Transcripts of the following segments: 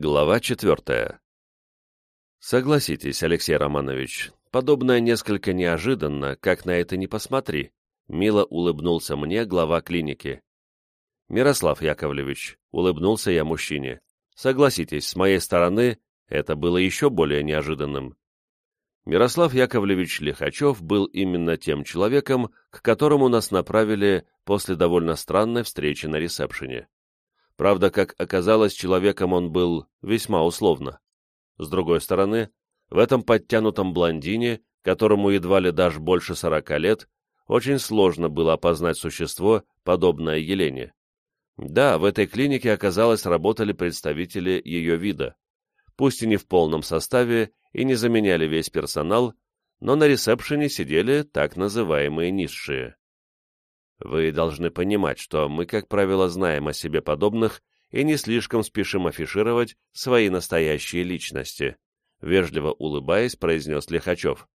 Глава четвертая. Согласитесь, Алексей Романович, подобное несколько неожиданно, как на это не посмотри, мило улыбнулся мне глава клиники. Мирослав Яковлевич, улыбнулся я мужчине, согласитесь, с моей стороны это было еще более неожиданным. Мирослав Яковлевич Лихачев был именно тем человеком, к которому нас направили после довольно странной встречи на ресепшене. Правда, как оказалось, человеком он был весьма условно. С другой стороны, в этом подтянутом блондине, которому едва ли даже больше сорока лет, очень сложно было опознать существо, подобное Елене. Да, в этой клинике, оказалось, работали представители ее вида. Пусть и не в полном составе, и не заменяли весь персонал, но на ресепшене сидели так называемые низшие. Вы должны понимать, что мы, как правило, знаем о себе подобных и не слишком спешим афишировать свои настоящие личности, вежливо улыбаясь, произнес Лихачев.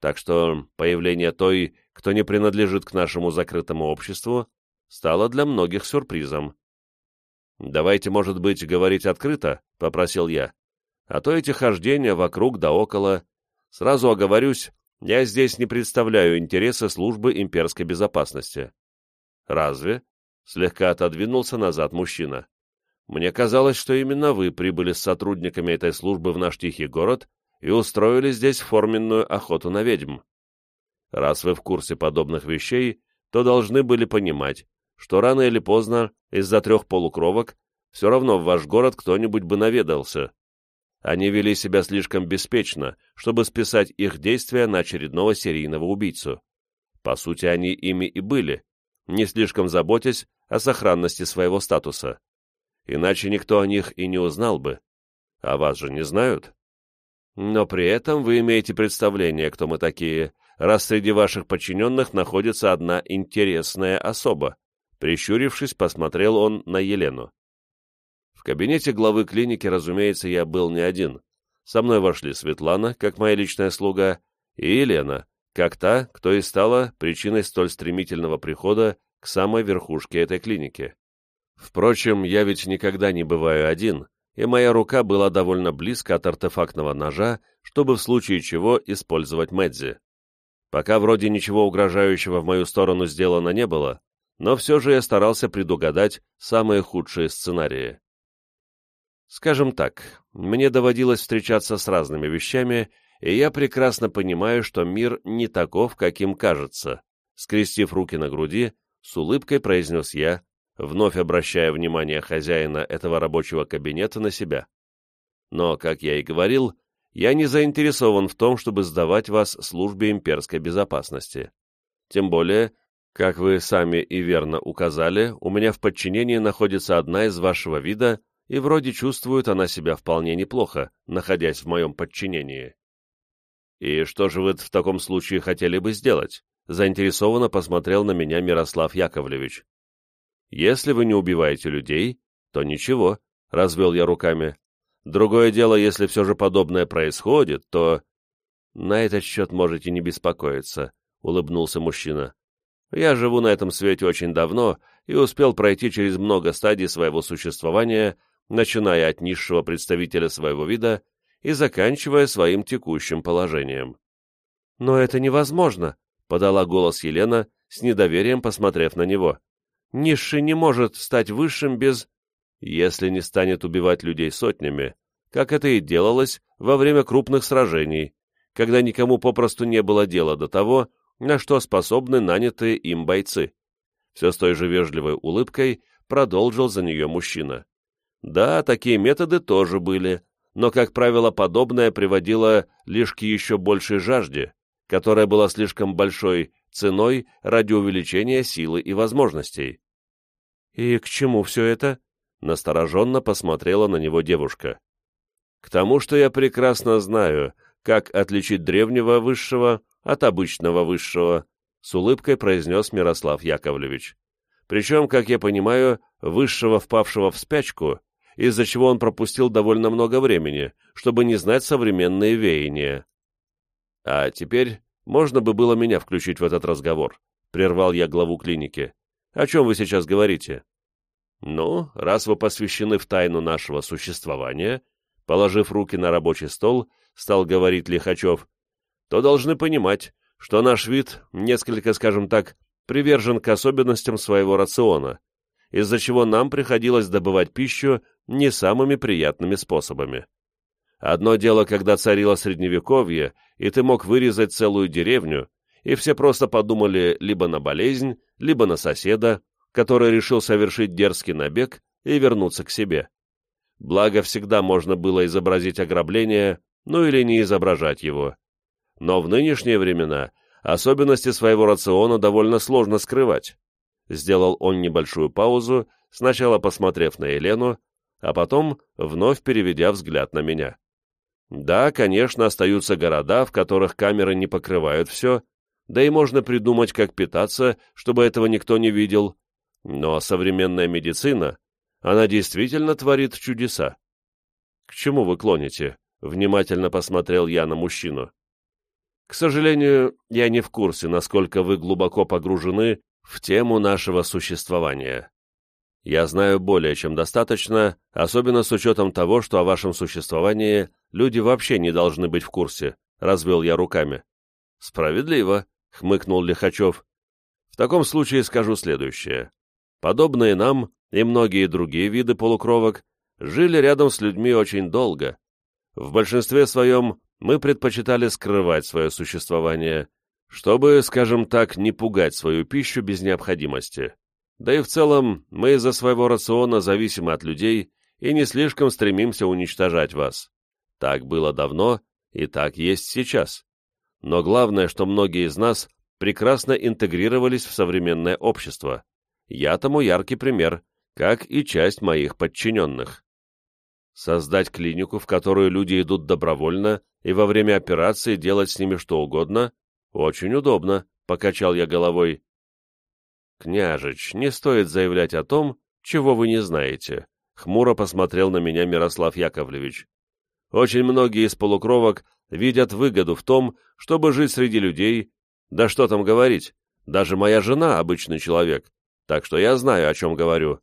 Так что появление той, кто не принадлежит к нашему закрытому обществу, стало для многих сюрпризом. «Давайте, может быть, говорить открыто», — попросил я. «А то эти хождения вокруг да около. Сразу оговорюсь, я здесь не представляю интересы службы имперской безопасности. Разве? Слегка отодвинулся назад мужчина. Мне казалось, что именно вы прибыли с сотрудниками этой службы в наш тихий город и устроили здесь форменную охоту на ведьм. Раз вы в курсе подобных вещей, то должны были понимать, что рано или поздно из-за трех полукровок все равно в ваш город кто-нибудь бы наведался, они вели себя слишком беспечно, чтобы списать их действия на очередного серийного убийцу. По сути, они ими и были, не слишком заботясь о сохранности своего статуса. Иначе никто о них и не узнал бы. А вас же не знают. Но при этом вы имеете представление, кто мы такие, раз среди ваших подчиненных находится одна интересная особа. Прищурившись, посмотрел он на Елену. Кабинете главы клиники, разумеется, я был не один. Со мной вошли Светлана, как моя личная слуга, и Елена, как та, кто и стала причиной столь стремительного прихода к самой верхушке этой клиники. Впрочем, я ведь никогда не бываю один, и моя рука была довольно близко от артефактного ножа, чтобы в случае чего использовать Мэдзи. Пока вроде ничего угрожающего в мою сторону сделано не было, но все же я старался предугадать самые худшие сценарии. Скажем так, мне доводилось встречаться с разными вещами, и я прекрасно понимаю, что мир не таков, каким кажется. Скрестив руки на груди, с улыбкой произнес я, вновь обращая внимание хозяина этого рабочего кабинета на себя. Но, как я и говорил, я не заинтересован в том, чтобы сдавать вас службе имперской безопасности. Тем более, как вы сами и верно указали, у меня в подчинении находится одна из вашего вида и вроде чувствует она себя вполне неплохо, находясь в моем подчинении. «И что же вы в таком случае хотели бы сделать?» заинтересованно посмотрел на меня Мирослав Яковлевич. «Если вы не убиваете людей, то ничего», — развел я руками. «Другое дело, если все же подобное происходит, то...» «На этот счет можете не беспокоиться», — улыбнулся мужчина. «Я живу на этом свете очень давно и успел пройти через много стадий своего существования начиная от низшего представителя своего вида и заканчивая своим текущим положением. «Но это невозможно», — подала голос Елена, с недоверием посмотрев на него. «Низший не может стать высшим без...» «Если не станет убивать людей сотнями, как это и делалось во время крупных сражений, когда никому попросту не было дела до того, на что способны нанятые им бойцы». Все с той же вежливой улыбкой продолжил за нее мужчина. Да, такие методы тоже были, но, как правило, подобное приводило лишь к еще большей жажде, которая была слишком большой ценой ради увеличения силы и возможностей. «И к чему все это?» — настороженно посмотрела на него девушка. «К тому, что я прекрасно знаю, как отличить древнего высшего от обычного высшего», — с улыбкой произнес Мирослав Яковлевич. «Причем, как я понимаю, высшего, впавшего в спячку, из-за чего он пропустил довольно много времени, чтобы не знать современные веяния. А теперь можно бы было меня включить в этот разговор, прервал я главу клиники. О чем вы сейчас говорите? «Ну, раз вы посвящены в тайну нашего существования», положив руки на рабочий стол, стал говорить Лихачев, то должны понимать, что наш вид несколько, скажем так, привержен к особенностям своего рациона, из-за чего нам приходилось добывать пищу не самыми приятными способами. Одно дело, когда царило средневековье, и ты мог вырезать целую деревню, и все просто подумали либо на болезнь, либо на соседа, который решил совершить дерзкий набег и вернуться к себе. Благо, всегда можно было изобразить ограбление, ну или не изображать его. Но в нынешние времена особенности своего рациона довольно сложно скрывать. Сделал он небольшую паузу, сначала посмотрев на Елену, а потом вновь переведя взгляд на меня. Да, конечно, остаются города, в которых камеры не покрывают все, да и можно придумать, как питаться, чтобы этого никто не видел. Но современная медицина, она действительно творит чудеса. К чему вы клоните? Внимательно посмотрел я на мужчину. К сожалению, я не в курсе, насколько вы глубоко погружены в тему нашего существования. Я знаю более чем достаточно, особенно с учетом того, что о вашем существовании люди вообще не должны быть в курсе, развел я руками. Справедливо, хмыкнул Лихачев. В таком случае скажу следующее. Подобные нам и многие другие виды полукровок жили рядом с людьми очень долго. В большинстве своем мы предпочитали скрывать свое существование, чтобы, скажем так, не пугать свою пищу без необходимости. Да и в целом мы из-за своего рациона зависимы от людей и не слишком стремимся уничтожать вас. Так было давно и так есть сейчас. Но главное, что многие из нас прекрасно интегрировались в современное общество. Я тому яркий пример, как и часть моих подчиненных. Создать клинику, в которую люди идут добровольно, и во время операции делать с ними что угодно, очень удобно, покачал я головой. «Княжич, не стоит заявлять о том, чего вы не знаете», — хмуро посмотрел на меня Мирослав Яковлевич. «Очень многие из полукровок видят выгоду в том, чтобы жить среди людей, да что там говорить, даже моя жена обычный человек, так что я знаю, о чем говорю».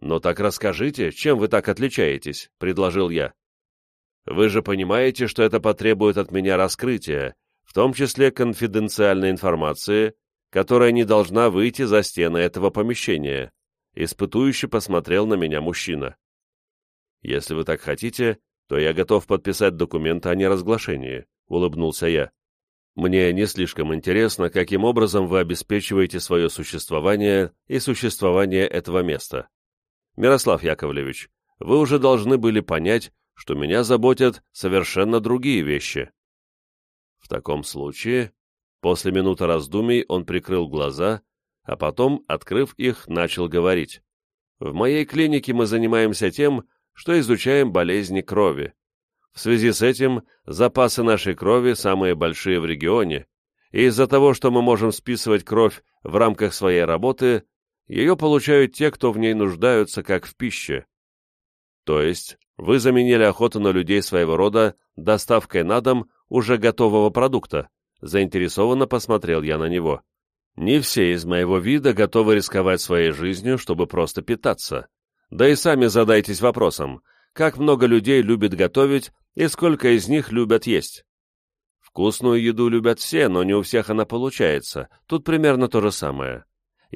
«Ну так расскажите, чем вы так отличаетесь?» — предложил я. «Вы же понимаете, что это потребует от меня раскрытия, в том числе конфиденциальной информации, которая не должна выйти за стены этого помещения. Испытующе посмотрел на меня мужчина. Если вы так хотите, то я готов подписать документ о неразглашении, улыбнулся я. Мне не слишком интересно, каким образом вы обеспечиваете свое существование и существование этого места. Мирослав Яковлевич, вы уже должны были понять, что меня заботят совершенно другие вещи. В таком случае После минуты раздумий он прикрыл глаза, а потом, открыв их, начал говорить. «В моей клинике мы занимаемся тем, что изучаем болезни крови. В связи с этим запасы нашей крови самые большие в регионе, и из-за того, что мы можем списывать кровь в рамках своей работы, ее получают те, кто в ней нуждаются, как в пище. То есть вы заменили охоту на людей своего рода доставкой на дом уже готового продукта. Заинтересованно посмотрел я на него. Не все из моего вида готовы рисковать своей жизнью, чтобы просто питаться. Да и сами задайтесь вопросом, как много людей любит готовить и сколько из них любят есть. Вкусную еду любят все, но не у всех она получается. Тут примерно то же самое.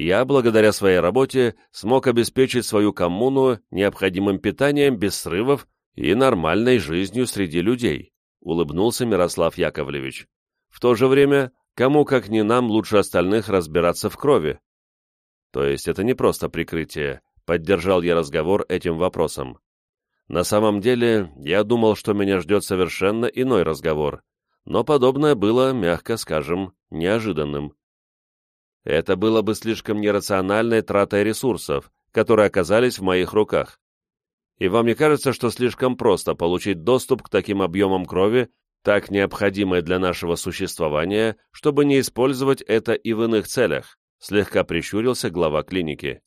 Я, благодаря своей работе, смог обеспечить свою коммуну необходимым питанием без срывов и нормальной жизнью среди людей, улыбнулся Мирослав Яковлевич. В то же время, кому как не нам лучше остальных разбираться в крови? То есть это не просто прикрытие, поддержал я разговор этим вопросом. На самом деле, я думал, что меня ждет совершенно иной разговор, но подобное было, мягко скажем, неожиданным. Это было бы слишком нерациональной тратой ресурсов, которые оказались в моих руках. И вам не кажется, что слишком просто получить доступ к таким объемам крови так необходимое для нашего существования, чтобы не использовать это и в иных целях, слегка прищурился глава клиники.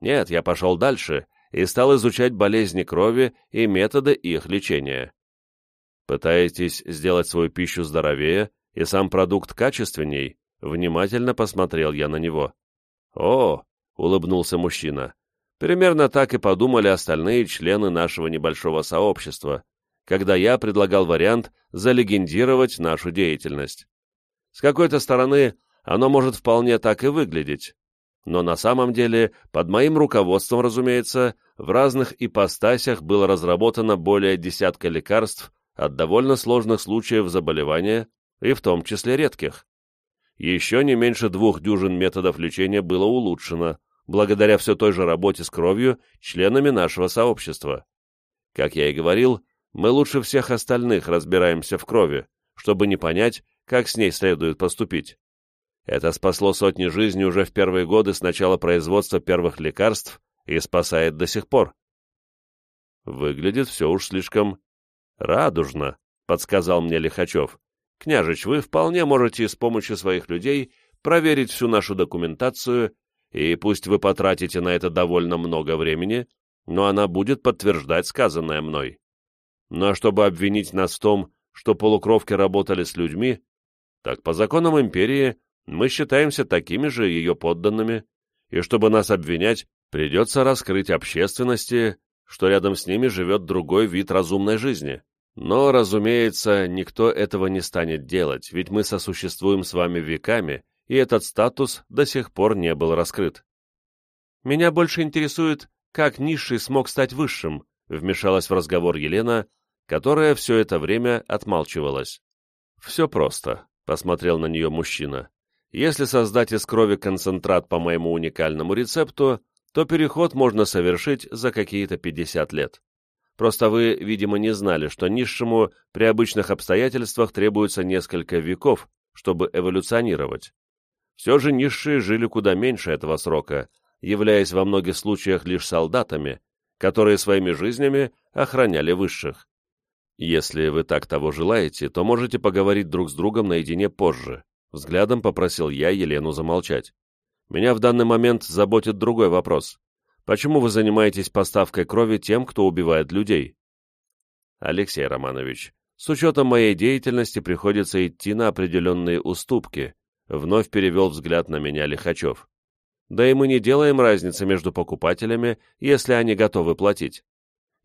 Нет, я пошел дальше и стал изучать болезни крови и методы их лечения. Пытаетесь сделать свою пищу здоровее и сам продукт качественней? Внимательно посмотрел я на него. О, улыбнулся мужчина, Примерно так и подумали остальные члены нашего небольшого сообщества, когда я предлагал вариант залегендировать нашу деятельность. С какой-то стороны, оно может вполне так и выглядеть, но на самом деле, под моим руководством, разумеется, в разных ипостасях было разработано более десятка лекарств от довольно сложных случаев заболевания, и в том числе редких. Еще не меньше двух дюжин методов лечения было улучшено, благодаря все той же работе с кровью членами нашего сообщества. Как я и говорил, мы лучше всех остальных разбираемся в крови, чтобы не понять, как с ней следует поступить. Это спасло сотни жизней уже в первые годы с начала производства первых лекарств и спасает до сих пор. Выглядит все уж слишком радужно, подсказал мне Лихачев. Княжич, вы вполне можете с помощью своих людей проверить всю нашу документацию и пусть вы потратите на это довольно много времени, но она будет подтверждать сказанное мной. Но чтобы обвинить нас в том, что полукровки работали с людьми, так по законам империи мы считаемся такими же ее подданными, и чтобы нас обвинять, придется раскрыть общественности, что рядом с ними живет другой вид разумной жизни. Но, разумеется, никто этого не станет делать, ведь мы сосуществуем с вами веками, и этот статус до сих пор не был раскрыт. «Меня больше интересует, как низший смог стать высшим», вмешалась в разговор Елена, которая все это время отмалчивалась. «Все просто», — посмотрел на нее мужчина. «Если создать из крови концентрат по моему уникальному рецепту, то переход можно совершить за какие-то 50 лет. Просто вы, видимо, не знали, что низшему при обычных обстоятельствах требуется несколько веков, чтобы эволюционировать. Все же низшие жили куда меньше этого срока, являясь во многих случаях лишь солдатами, которые своими жизнями охраняли высших. Если вы так того желаете, то можете поговорить друг с другом наедине позже. Взглядом попросил я Елену замолчать. Меня в данный момент заботит другой вопрос. Почему вы занимаетесь поставкой крови тем, кто убивает людей? Алексей Романович, с учетом моей деятельности приходится идти на определенные уступки, Вновь перевел взгляд на меня Лихачев. Да и мы не делаем разницы между покупателями, если они готовы платить.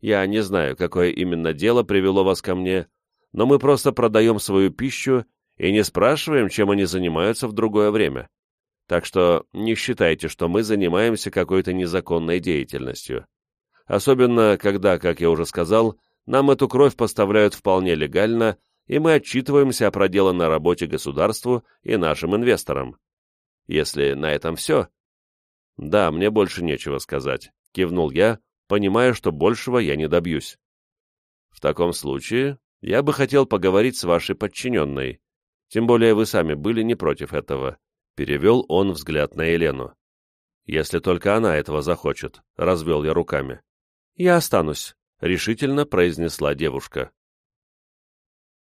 Я не знаю, какое именно дело привело вас ко мне, но мы просто продаем свою пищу и не спрашиваем, чем они занимаются в другое время. Так что не считайте, что мы занимаемся какой-то незаконной деятельностью. Особенно, когда, как я уже сказал, нам эту кровь поставляют вполне легально и мы отчитываемся о проделанной работе государству и нашим инвесторам. Если на этом все... Да, мне больше нечего сказать, кивнул я, понимая, что большего я не добьюсь. В таком случае я бы хотел поговорить с вашей подчиненной, тем более вы сами были не против этого, перевел он взгляд на Елену. Если только она этого захочет, развел я руками. Я останусь, решительно произнесла девушка.